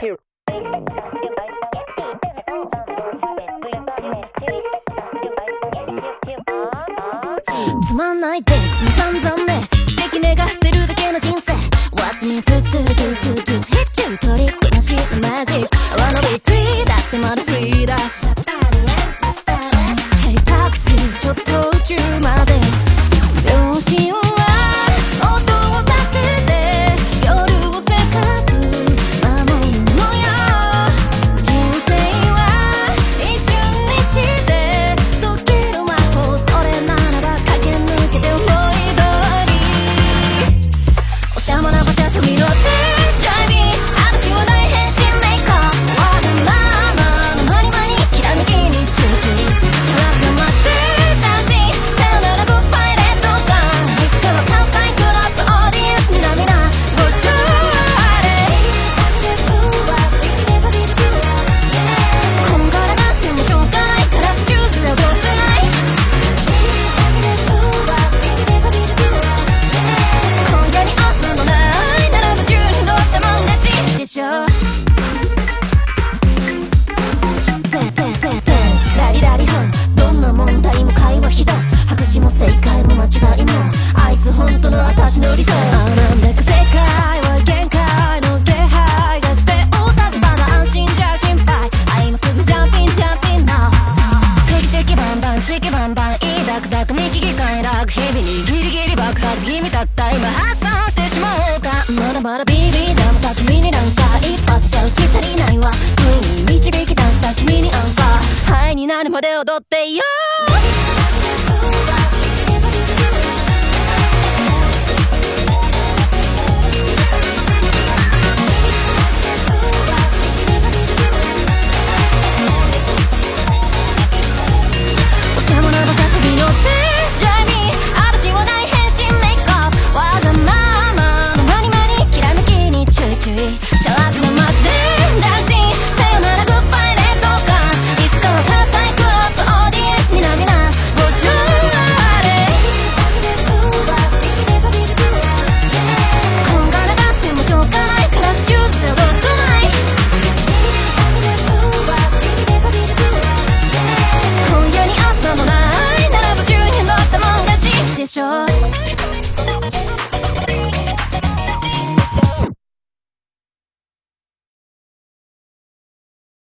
Here. つまんないです、さんざんね奇跡願ってるだけの人生 What's me to do do do do Hit you 取りこなしのマジ I wanna be free だってまだ free 議会な日々にギリギリ爆発気味った今発散してしまおうか。まだまだビビだまた君になんさ一発じゃ打ち足りないわついに導き出した君にアンサー。ハイになるまで踊ってよ